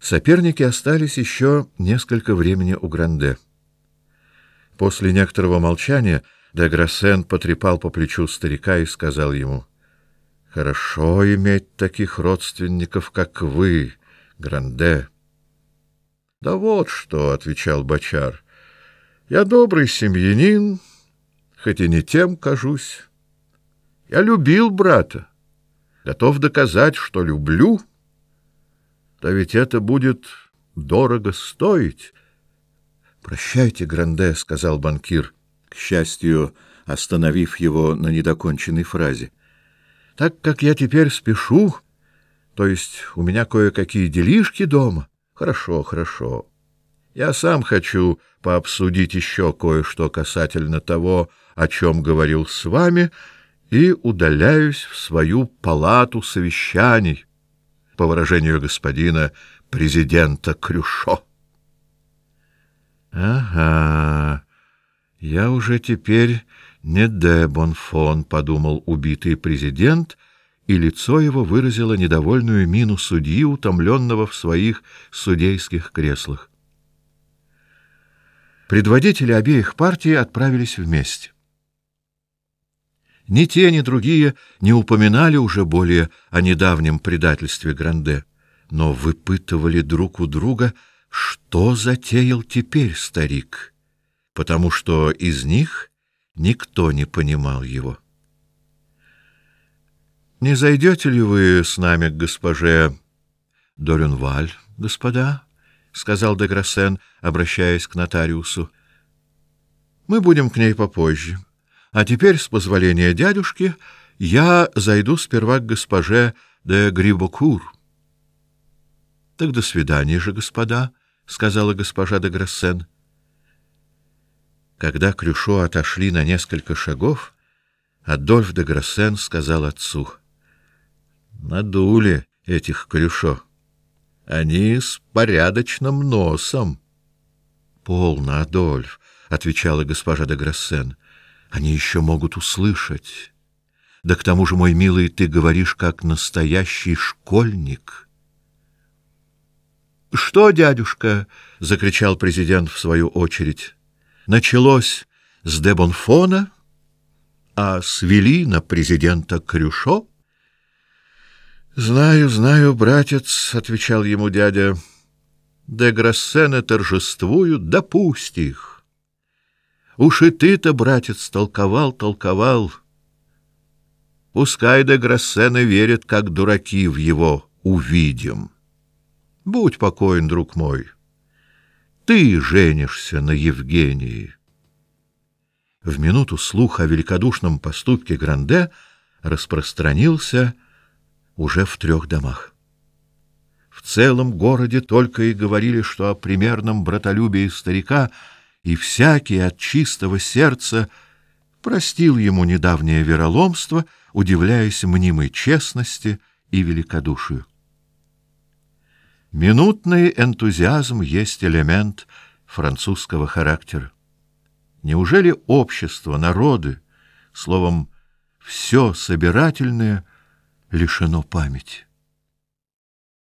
Соперники остались еще несколько времени у Гранде. После некоторого молчания де потрепал по плечу старика и сказал ему, «Хорошо иметь таких родственников, как вы, Гранде». «Да вот что», — отвечал Бачар, — «я добрый семьянин, хоть и не тем кажусь. Я любил брата, готов доказать, что люблю» Да ведь это будет дорого стоить. Прощайте, Гранде, сказал банкир, к счастью, остановив его на недоконченной фразе. Так как я теперь спешу, то есть у меня кое-какие делишки дома. Хорошо, хорошо. Я сам хочу пообсудить еще кое-что касательно того, о чем говорил с вами, и удаляюсь в свою палату совещаний по выражению господина президента Крюшо. Ага. Я уже теперь не де Бонфон, подумал убитый президент, и лицо его выразило недовольную мину судьи, утомленного в своих судейских креслах. Предводители обеих партий отправились вместе. Ни те, ни другие не упоминали уже более о недавнем предательстве Гранде, но выпытывали друг у друга, что затеял теперь старик, потому что из них никто не понимал его. Не зайдете ли вы с нами к госпоже Дорюнваль, господа? сказал де Грассен, обращаясь к нотариусу. Мы будем к ней попозже. А теперь, с позволения дядюшки, я зайду сперва к госпоже де Грибокур. Так до свидания же, господа, сказала госпожа де Грассен. Когда Крюшо отошли на несколько шагов, Адольф де Грассен сказал отцу: "Надули этих Крюшо. Они с порядочным носом". "Полно, Адольф", отвечала госпожа де Грассен. Они еще могут услышать. Да к тому же, мой милый, ты говоришь как настоящий школьник. Что, дядюшка, закричал президент в свою очередь. Началось с Дебонфона, а свели на президента Крюшо? Знаю, знаю, братец, отвечал ему дядя. Де Грассены торжествуют, да пусть их. Уж и ты-то, братец, толковал, толковал. Пускай де Грассены верят, как дураки, в его увидим. Будь покоен, друг мой. Ты женишься на Евгении. В минуту слух о великодушном поступке Гранде распространился уже в трех домах. В целом городе только и говорили, что о примерном братолюбии старика — и всякий от чистого сердца простил ему недавнее вероломство, удивляясь мнимой честности и великодушию. Минутный энтузиазм есть элемент французского характера. Неужели общество, народы, словом, все собирательное лишено памяти?